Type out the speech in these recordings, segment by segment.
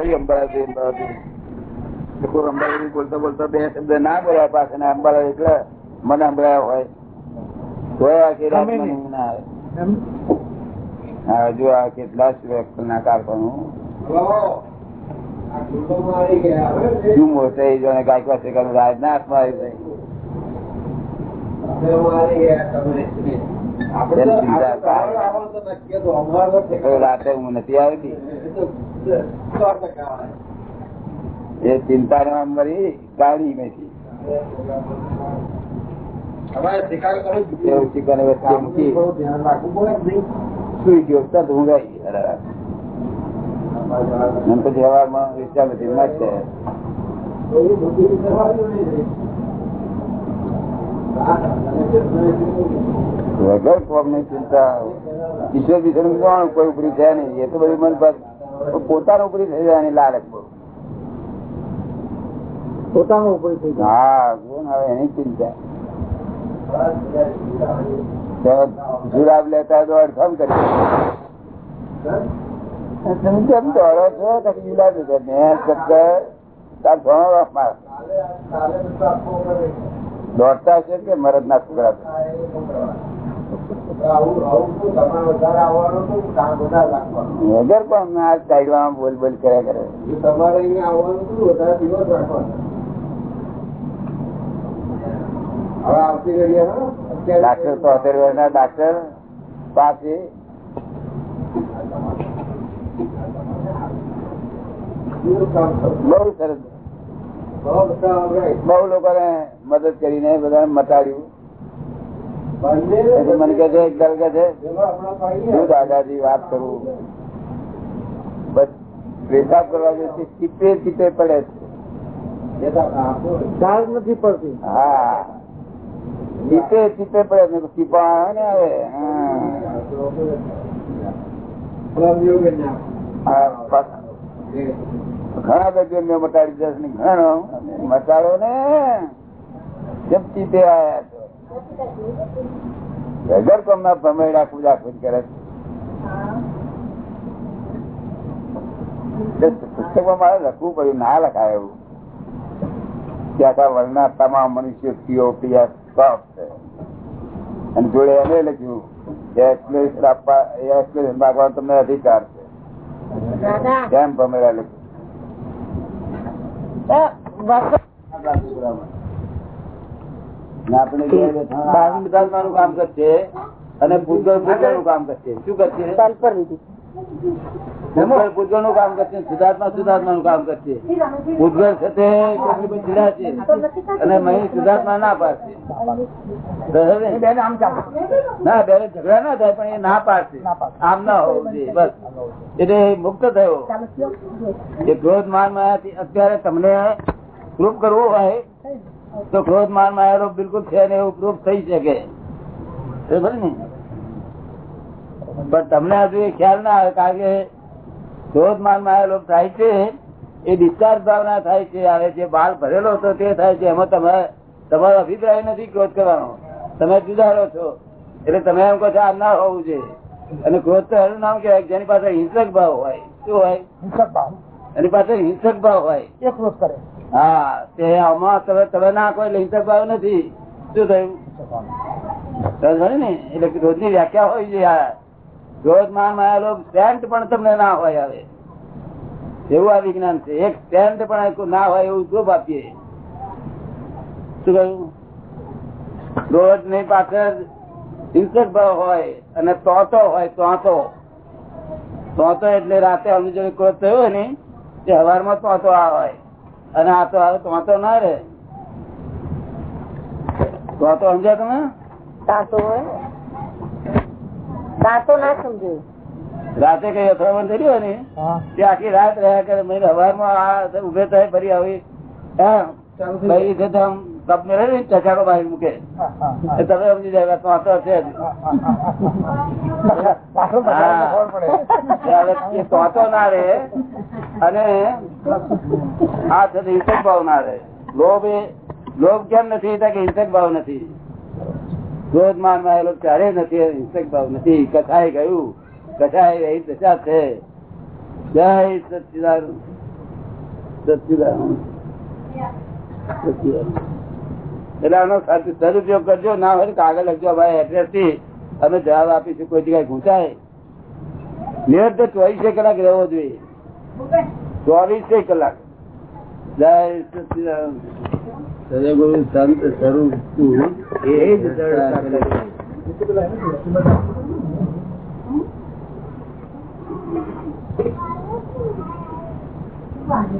કરી અંબાલાજી અંબાલાજી કોઈ અંબાલાજી બોલતા બોલતા બે શબ્દ ના બોલ્યા પાછળ અંબાલાજી એટલે મને અંબળાયા હોય. તો આખી રાત ના આવે. જો આ કેટલા ના કારખાનું શું મોટે જોને ગાયકવા શેખાનું રાજ ના હાથમાં આવી જાય રાતે હું નથી આવતી. એ ચિંતા ને મરી ગાડી નથી વિચાર વગર કોમની ચિંતા. ઈશ્વર બીજો કોણ? કોઈ ઉપરી છે નહીં. એ તો બધી મન પર પોતાનો ઉપરી થઈ જવાની લાલચ બહુ. પોતાનું ઉપર થઈ જાય. હા જો ને હવે એની ચિંતા. જુરાબ લેતા તો અડધમ કરી તમે કેમ દોડો છો તો જુલાબ લીધો મેં શબ્દ તાર ઘણો વાપમાં દોડતા છે કે મરદ ના છોકરા? વગર પણ આ સાઈડમાં બોલ બોલ કર્યા કરે. તમારે ડાક્ટર તોતેર વર્ષના ડાક્ટર પાસે બહુ સરસ. બહુ લોકોને મદદ કરીને બધાને મટાડ્યું. પછી મને કે છે એક દર કે છે શું દાદાજી વાત કરું? બસ પેશાબ કરવા જોઈએ ચીપે ચીપે પડે છે. ચાર્જ નથી પડતી. હા. ચીપે ચીપે પડે ચીપા આવે ને આવે. હા. આ ઘણા દર્દીઓ મેં મટાડી દસ ને ઘણો. મટાડો ને જેમ ચીપે આયા વગર કોમના ભમેડા પૂજા પૂજ કરે પુસ્તકમાં મારે લખવું પડ્યું ના લખાય એવું. કે આખા વર્ણના તમામ મનુષ્ય સીઓપી સ્ટોપ છે. અને જોડે એને લખ્યું કે એક્સપ્લેનેશન આપવા એ એક્સપ્લેનેશન માગવાનો તમને અધિકાર છે. કેમ ભમેડા લખ્યું? ને આપણે ઘેર કામ કરશે અને ભૂતગળ ભૂતગળનું કામ કરશે શું કરશે ભૂતગળનું કામ કરશે સુધાર્થમાં સુધાર્થમાં નું કામ કરશે ભૂતગળ છે તે અને મહી શુદ્ધાત્મા ના પાડશે. ના? બે ઝઘડા ના થાય પણ એ ના પાડશે. આમ ના હોવું જોઈએ બસ. એટલે મુક્ત થયો. એ ક્રોધ માન અત્યારે તમને પ્રૂફ કરવું હોય તો ક્રોધ માન માયા બિલકુલ છે ને એવું પ્રૂફ થઈ શકે. ને? પણ તમને હજુ એ ખ્યાલ ના આવે કારણ કે ક્રોધ માન માયા થાય છે એ ડિસ્ચાર્જ ભાવના થાય છે હવે જે બાળ ભરેલો હતો તે થાય છે. એમાં તમે તમારો અભિપ્રાય નથી ક્રોધ કરવાનો. તમે જુદારો છો. એટલે તમે એમ કહો છો આ ના હોવું જોઈએ. અને ક્રોધ તો એનું નામ કહેવાય કે જેની પાસે હિંસક ભાવ હોય. શું હોય? હિંસક ભાવ. એની પાસે હિંસક ભાવ હોય. એ ક્રોધ કરે. હા, તે ના કોઈ થયું? ને? હોય આ. માન તમને હોય એવું આ વિજ્ઞાન છે. એક સ્ટેન્ટ પણ ના હોય એવું જોબ આપીએ શું કહ્યું? રોજની પાછળ હિંસક ભાવ હોય અને તોતો હોય, તોતો. તોતો એટલે રાતે અમને જોડે ક્રોધ થયો હોય ને, તે હવારમાં તોતો આવે અને આ તો આવે ના રે. તોતો સમજ્યા તમે? તાતો હોય. તાતો ના સમજે રાતે કઈ અથડામણ થઈ રહ્યો ને? તે આખી રાત રહ્યા કરે. મેં હવારમાં આ ઉભે થાય ફરી આવી. હા તો આમ કપ મેળવે ને ચચાકો બહાર મૂકે. તમે સમજી જાય તો તો છે તોતો ના રે અને આ છે તે હિંસક ભાવ ના રે લોભ એ લોભ કેમ નથી? તો કે હિંસક ભાવ નથી. ક્રોધ માનમાં આવેલો ત્યારે નથી? હિંસક ભાવ નથી. કથાએ ગયું કથાએ એ દશા છે. જય સચિદાન સચિદાન. સચ્ચિદાનંદ. એટલે આનો સદ- સદુપયોગ કરજો ના હોય તો કાગળ લખજો ભાઈ એડ્રેસથી અમે જવાબ આપીશું કોઈ જગ્યાએ ઘૂંચાય. નિરંતર ચોવીસે કલાક રહેવો જોઈએ. ચોવીસે કલાક. જય સદગુરુ સંત સ્વરૂપ એ જ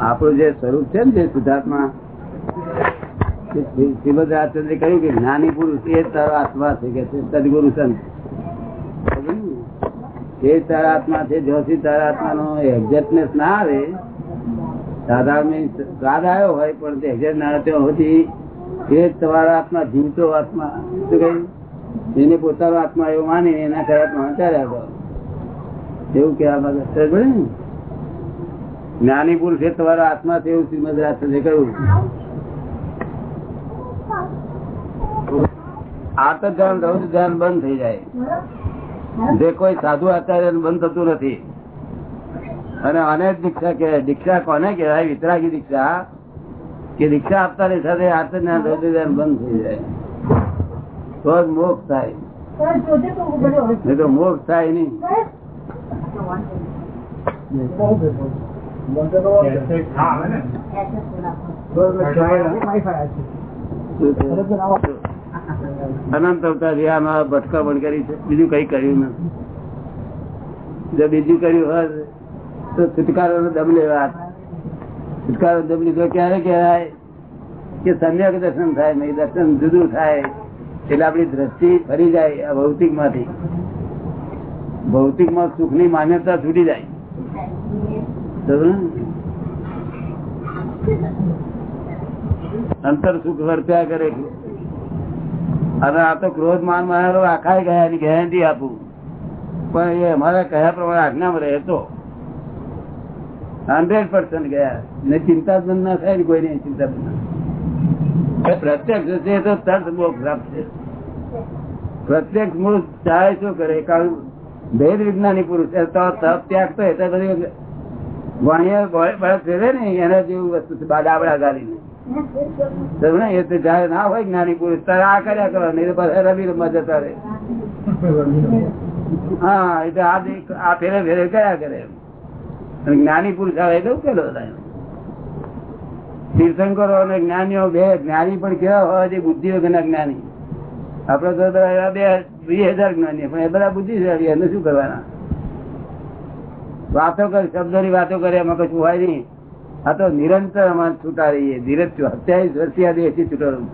આપણું જે સ્વરૂપ છે ને જે શુદ્ધાત્મા શ્રીમદ રાજચંદ્રે કહ્યું કે જ્ઞાની પુરુષ એ તારો આત્મા છે કે સદગુરુ સંત. એ તારા આત્મા છે, જ્યાંથી તારા આત્મા નો એક્ઝેક્ટનેસ ના આવે સ્વાદ આવ્યો હોય, પણ તે એક્ઝેક્ટ ના આવે ત્યાં સુધી એ તમારા આત્મા જીવતો આત્મા. શું કહ્યું? એને પોતાનો આત્મા એવું માની એના ખરાબ વિચાર્યા એવું કેવા માંગે? જ્ઞાની પુરુષ એ તમારો આત્મા છે એવું શ્રીમદ રાત્રે કહ્યું. આત ધ્યાન રૌદ્ર ધ્યાન બંધ થઈ જાય. જે કોઈ સાધુ આચાર્ય બંધ થતું નથી. અને આને જ દીક્ષા કહેવાય. દીક્ષા કોને કહેવાય? વિતરાગી દીક્ષા. કે દીક્ષા આપતાની સાથે આત જ્ઞાન રૌદ્ર ધ્યાન બંધ થઈ જાય. તો જ મોક્ષ થાય. નહીં તો મોક્ષ થાય નહીં. અનંત અવતાર આમાં ભટકા પણ કરી છે. બીજું કઈ કર્યું નથી. જો બીજું કર્યું હોત, તો છુટકારો નો દમ લેવા છુટકારો દમ લીધો ક્યારે કહેવાય? કે સમ્યક દર્શન થાય નહીં, દર્શન જુદું થાય. એટલે આપણી દ્રષ્ટિ ફરી જાય આ ભૌતિકમાંથી ભૌતિકમાં સુખની માન્યતા છૂટી જાય. અંતર સુખ વર્ત્યા કરે અને આ તો ક્રોધ માન મારો આખા ગયા, એની ગેરંટી આપું. પણ એ અમારા કયા પ્રમાણે આજ્ઞામાં રહેતો? હંડ્રેડ પર્સન્ટ ગયા. ને ચિંતા જ ના થાય ને કોઈ ચિંતા બંધ પ્રત્યક્ષ છે તો તર્થ મોક્ષ ખરાબ છે. પ્રત્યક્ષ મૂળ ચાહે શું કરે? કારણ ભેદ વિજ્ઞાની પુરુષ તો તપ ત્યાગ તો એટલે બધી વાણિયા બળ- બળદ ફેરવે ને એના જેવું વસ્તુ છે. બાદ ગાલીને સમજ્યો ને? હોય જ્ઞાની પુરુષ તારે આ કર્યા કરો, નહીં રવિ રમવા જતા રે હા એટલે આ આ ફેરે ફેરે કર્યા કરે જ્ઞાની પુરુષ આવે એટલે ઉકેલો તીર્થંકરો અને જ્ઞાનીઓ બે, જ્ઞાની પણ કેવા હોય છે બુદ્ધિ વગરના જ્ઞાની. આપડે તો એવા બે, વીસ હજાર જ્ઞાની પણ એ બધા બુદ્ધિશાળી એને શું કરવાના? વાતો કરે શબ્દો ની વાતો કરે, એમાં કશું હોય નહીં. આ તો નિરંતર અમારે છૂટા રહીએ. ધીરજ સત્યાવીસ વર્ષથી આ દેશથી છૂટો રહું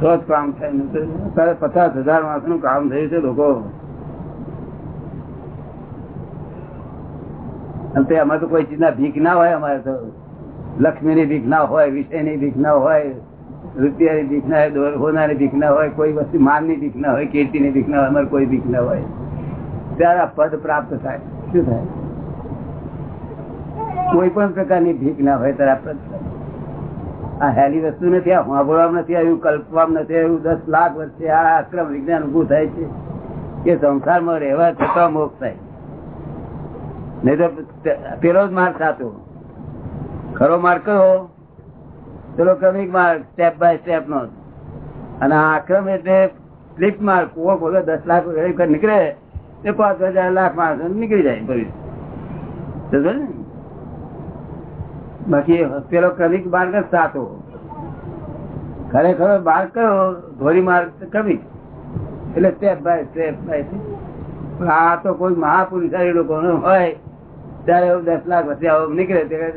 તો જ કામ થાય. પચાસ હજાર માણસનું કામ થયું છે લોકો. અમારે તો કોઈ ચીજના ભીખ ના હોય અમારે તો. લક્ષ્મી ની ભીખ ના હોય વિષયની ભીખ ના હોય, રૂપિયાની ભીખ ના હોય હોનાની ભીખ ના હોય, કોઈ વસ્તુ માનની ભીખ ના હોય કીર્તિ ની ભીખ ના હોય, અમારે કોઈ ભીખ ના હોય. ત્યારે પદ પ્રાપ્ત થાય. શું થાય? કોઈ પણ પ્રકારની ભીખ ના હોય ત્યારે પદ આ હેલી વસ્તુ નથી, આ નથી આવ્યું કલ્પવામાં નથી આવ્યું દસ લાખ વર્ષે આ આક્રમ વિજ્ઞાન ઉભું થાય છે કે સંસારમાં રહેવા છતાં મોક્ષ થાય. નહીં તો પેલો જ માર્ગ સાચો. ખરો માર્ગ કયો? પેલો ક્રમિક માર્ગ સ્ટેપ બાય સ્ટેપ નો. અને આ આક્રમ એટલે ફ્લિપ માર્ગ, કુવો ખોલો, દસ લાખ નીકળે. એ પાંચ હજાર, લાખ માણસો નીકળી જાય ભવિષ્ય બાકી પેલો ક્રમિક માર્ગ જ સાચો. ખરેખર માર્ગ કયો? ધોરી માર્ગ ક્રમિક એટલે સ્ટેપ બાય સ્ટેપ બાય આ તો કોઈ મહાપુરુષારી લોકો હોય, ત્યારે દસ લાખ વચ્ચે આવો નીકળે ત્યારે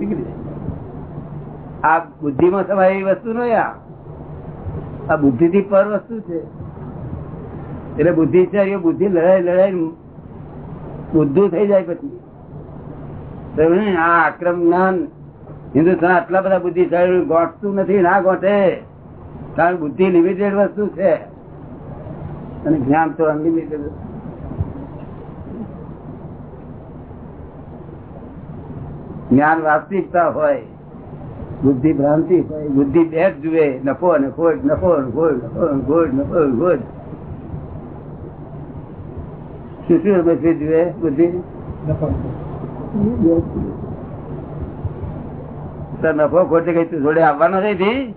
નીકળી? જાય. આ બુદ્ધિમાં તમારી વસ્તુ નહીં આ. બુદ્ધિ થી પર વસ્તુ છે. એટલે બુદ્ધિચારીઓ બુદ્ધિ લડાઈ લડાઈ બુદ્ધું થઈ જાય પછી. આ આક્રમ જ્ઞાન, હિન્દુસ્તાન આટલા બધા બુદ્ધિશાળી ગોઠતું નથી, ના ગોઠે. કારણ બુદ્ધિ લિમિટેડ વસ્તુ છે. અને જ્ઞાન તો અનલિમિટેડ જ્ઞાન વાસ્તવિકતા હોય, બુદ્ધિ ભ્રાંતિ હોય, બુદ્ધિ બે જ જુએ, નફો નફો અને ખોટ, નફો ખોટ નફો ખોટ. શું નફો ખોટે કઈ તું જોડે આવવાનો નથી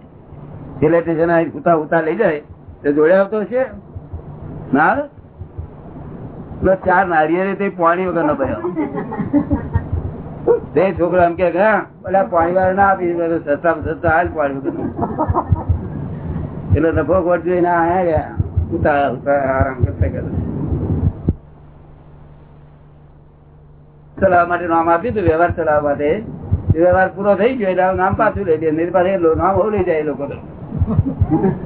લઈ જાય. તો જોડે આવતો છે ના? ચાર નારિયેળ તે પાણી વગર નો ભયો. તે છોકરો એમ કે પાણી વાળા ના આપી સસ્તા સસ્તા હાલ પાણી વગર એટલે નફો ખોટ જોઈને આયા ગયા. ઉતા ઉતા આરામ કરતા કરતા. ચલાવવા માટે નામ આપ્યું હતું વ્યવહાર ચલાવવા માટે. વ્યવહાર પૂરો થઈ ગયો એટલે નામ પાછું લઈ તો એ લો- નામ બહુ લઈ જાય લોકો તો.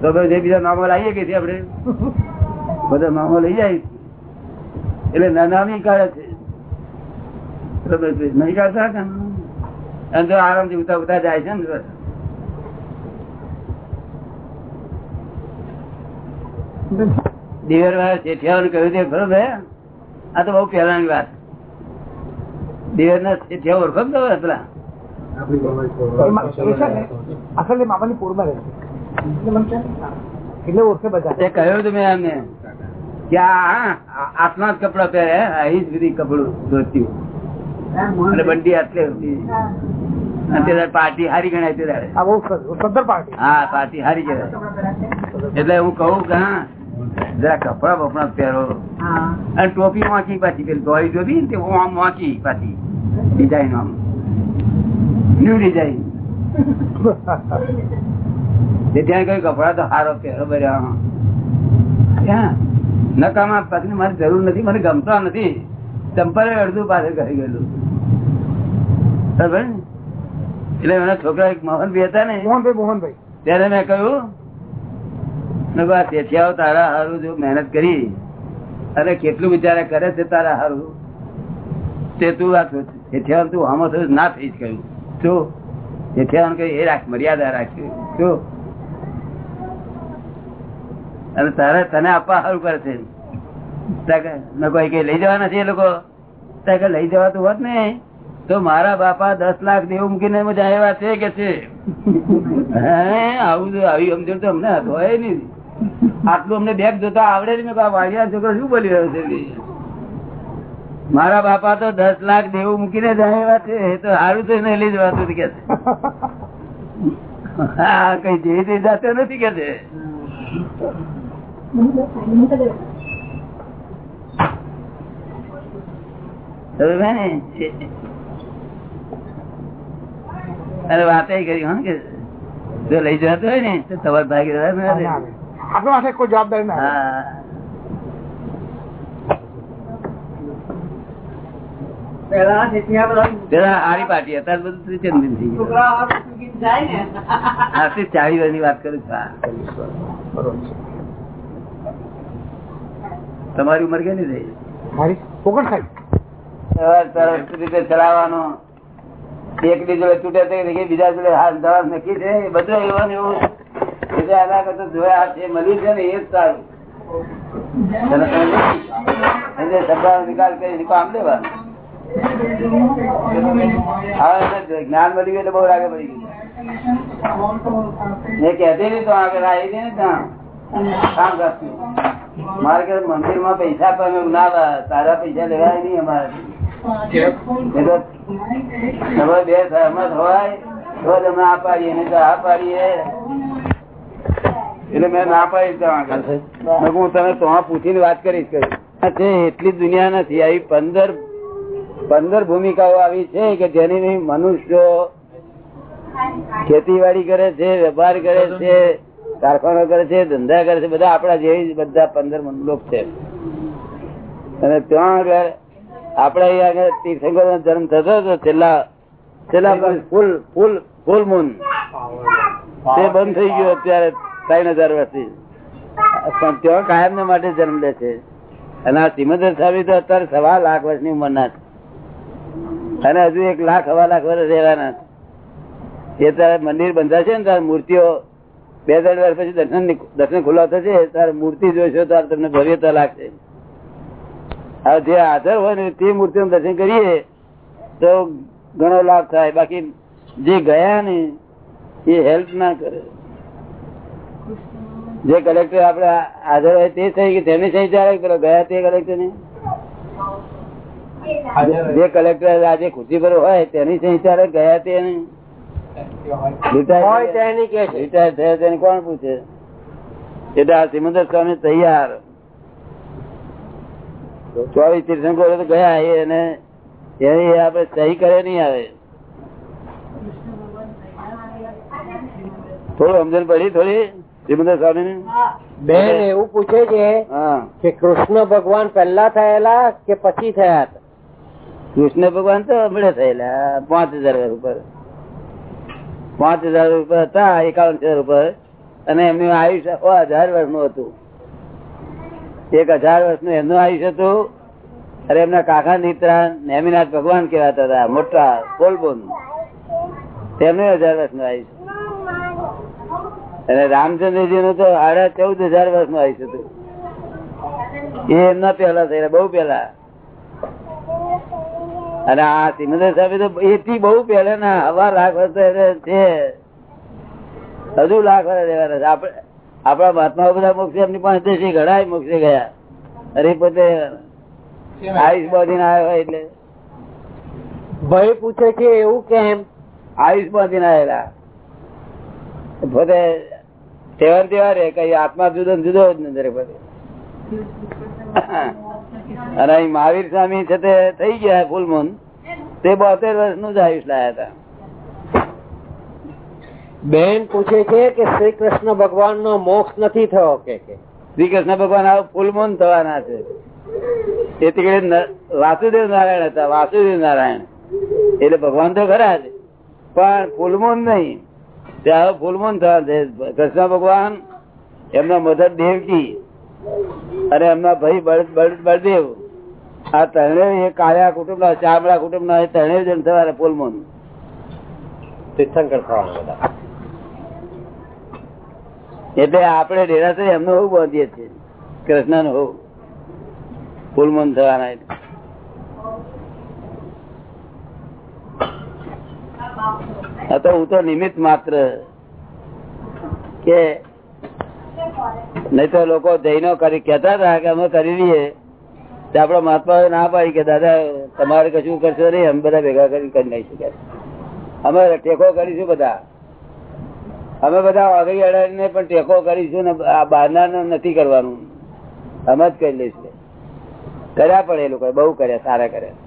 તો જે બીજા નામો લાવીએ કે આપણે બધા નામો લઈ જાય. એટલે નાનામી કાઢે છે. નહીં કાઢતા તો આરામથી ઉતા ઉતા જાય છે ને. દિવેર વાળા શેઠિયાઓને કહ્યું છે ખરું ભાઈ આ તો બહુ પહેલાની વાત. આટલા જ કપડા પહેરે અહીં જ બધી કપડું ધોત્યું અને બંડી આટલે પાર્ટી હારી ગણાય તે હા પાર્ટી હારી ગણાય. એટલે હું કહું કે હા જરા કપડા બપડા પહેરો. અને ટોપી વાંચી પાછી પેલી ધોળી ટોપી ને આમ વાંચી પાછી. ડિઝાઇન આમ ન્યુ ડિઝાઇન ત્યાં કઈ કપડા તો હારો પહેરો બર્યા નકામા પગની મારી જરૂર નથી મને ગમતા નથી. ચંપલ અડધું પાછળ કરી ગયેલું. બરાબર એટલે એના છોકરા એક મોહન હતા ને. મોહનભાઈ મોહનભાઈ. ત્યારે મેં કહ્યું શેઠિયાઓ તારા હારું જો મહેનત કરી. અને કેટલું બિચારા કરે છે તારા હારું? તે તું આ શેઠિયાઓ તું આમાં થયું ના થઈશ કહ્યું શું શેઠિયાઓને કહ્યું એ રાખ, મર્યાદા રાખ્યું શું અને તારે તને આપવા સારું કરે છે. કોઈ કઈ લઈ જવા નથી એ લોકો? કે જવા જવાતું હોત ને? તો મારા બાપા દસ લાખ દેવું મૂકીને મજા આવ્યા છે કે છે? આવું આવી સમજણ તો અમને હોય નહીં. આટલું અમને બેગ જોતા આવડે ને વાડિયા છોકરો શું બોલી રહ્યો છે મારા બાપા તો દસ લાખ દેવું મૂકીને જાય એવા છે. એ તો સારું તો એને લઈ જવાતું કે હા કઈ જે તે જાતો નથી કે છે. અરે વાત કરી હા કે જો લઈ જતો હોય ને તો તમારે ભાગી આવે. આપણા પાસે કોઈ જવાબદારી ના. તમારી ઉંમર કેટલી થઈ? મારી? ઓગણસાઠ. રીતે ચલાવવાનો? એક બીજો તૂટે બીજા જોડે હાથ દવા નક્કી છે? બધું એવું એવું એટલે આના કરતા જોયા જે મળ્યું છે ને, એ જ સારું. કામ લેવાનું. જ્ઞાન મળી ગયું એટલે બહુ રાગે પડી ગયું. એ કહેતી નહીં તો આગળ આવી ગઈ ને ત્યાં. કામ કરશું મારે કે મંદિરમાં પૈસા પણ ના. તારા પૈસા લેવાય નહીં અમારે બે, સહમત હોય, તો તમે આ પાડીએ, નહીં તો આ પાડીએ. એટલે મેં ના પાડી હું તમે તો પૂછીને વાત કરીશ. એટલી દુનિયા નથી. આવી પંદર પંદર ભૂમિકાઓ આવી છે કે જેની મનુષ્યો ખેતીવાડી કરે છે વેપાર કરે છે કારખાનો કરે છે ધંધા કરે છે બધા આપણા જેવી બધા પંદર લોક છે. અને ત્યાં આગળ આપડે અહીંયા તીર્થંકર નો જન્મ થતો હતો છેલ્લા છેલ્લા ફૂલ ફૂલ ફૂલ મૂન તે બંધ થઈ ગયો અત્યારે. ત્રણ હજાર વર્ષથી પણ તેઓ કાયમ માટે જન્મ લે છે. અને આ સિમંદર સ્વામી તો અત્યારે સવા લાખ વર્ષની ઉંમરના છે. અને હજુ એક લાખ, સવા લાખ વર્ષ રહેવાના એ તારે મંદિર બંધાશે ને તારે મૂર્તિઓ બે, ત્રણ વર્ષ પછી દર્શન દર્શન ખુલ્લા થશે, તારે મૂર્તિ જોઈશો તારે તમને ભવ્યતા લાગશે. હવે જે હાજર હોય ને તે મૂર્તિઓ દર્શન કરીએ, તો ઘણો લાભ થાય. બાકી જે ગયા ને, એ હેલ્પ ના કરે. જે કલેક્ટર આપડે હાજર હોય તે થઈ કે તેની સહી પેલો ગયા તે કલેક્ટર ને? જે કલેક્ટર આજે ખુરશી પર હોય તેની સહી ત્યારે ગયા તે હોય તેની કે છે. રિટાયર થયા તેને કોણ પૂછે? એટલે આ સિમંદર સ્વામી તૈયાર. ચોવીસ તીર્થંકરો તો ગયા એ અને એની આપડે સહી કરે નહીં આવે. થોડું સમજણ પડી થોડી? બેન એવું પૂછે છે હા. કે કૃષ્ણ ભગવાન પહેલા થયેલા કે પછી થયા હતા? કૃષ્ણ ભગવાન તો હમણાં થયેલા પાંચ હજાર ઉપર. પાંચ હજાર ઉપર હતા એકાવન હજાર ઉપર. અને એમનું આયુષ્ય સો હજાર વર્ષનું હતું. એક હજાર વર્ષનું એમનું આયુષ્ય હતું. અરે એમના કાકા નીતરા નેમિનાથ ભગવાન કેવાતા હતા મોટા કોલબોન તેમનું હજાર વર્ષનું આયુષ્ય અને રામચંદ્રજી નું તો સાડા ચૌદ હજાર વર્ષનું આયુષ્ય હતું. એ એમના પેલા થયેલા, બહુ પેલા અને આ સિમંદર સાહેબ તો એથી બહુ પહેલા ના હવા લાખ વર્ષ છે. હજુ લાખ વર્ષ રહેવાના છે. આપડે આપણા મહાત્મા બધા મોક્ષે એમની પાસે છે, ઘણા મોક્ષે ગયા. અરે પોતે આયુષ બાંધીને ના હોય એટલે. ભાઈ પૂછે છે એવું કેમ? આયુષ બાંધીને આવેલા. પોતે તહેવાર તહેવાર કઈ આત્મા જુદો જુદો જ નજરે પોતે અને અહીં મહાવીર સ્વામી છે તે થઈ ગયા ફૂલમૂન તે બોતેર વર્ષનું જ આયુષ લાયા હતા. બેન પૂછે છે કે શ્રી કૃષ્ણ ભગવાન નો મોક્ષ નથી થયો કે શ્રી કૃષ્ણ ભગવાન આ ફૂલમૂન થવાના છે. તે તીકડે વાસુદેવ નારાયણ હતા વાસુદેવ નારાયણ. એટલે ભગવાન તો ખરા જ. પણ ફૂલમૂન નહીં. તે હવે થયા. કૃષ્ણ ભગવાન, એમના મધર દેવકી અને એમના ભાઈ બળ- બળ- બળદેવ, આ ત્રણે કાળિયા કુટુંબ ના ચામડા કુટુંબ ના ત્રણે જણ થવાના ફૂલમૂન તીર્થંકર થવાના બધા. એટલે આપણે ડેરાસર એમનું હોવું બાંધીએ છીએ. કૃષ્ણનું હોવું ફૂલમૂન થવાના એટલે. તો હું તો નિમિત્ત માત્ર કે નહીં તો લોકો જૈનો કરી કેતા હતા કે અમે કરી લઈએ. આપડા મહાત્મા ના પાડી કે દાદા, તમારે કશું કરશો નહીં, અમે બધા ભેગા કરી કરી નહીં શકે અમે ટેકો કરીશું બધા. અમે બધા આગળ અડાડીને પણ ટેકો કરીશું ને આ બહારના નથી કરવાનું. અમે જ કરી લઈશું. કર્યા પણ એ લોકો બહુ કર્યા, સારા કર્યા.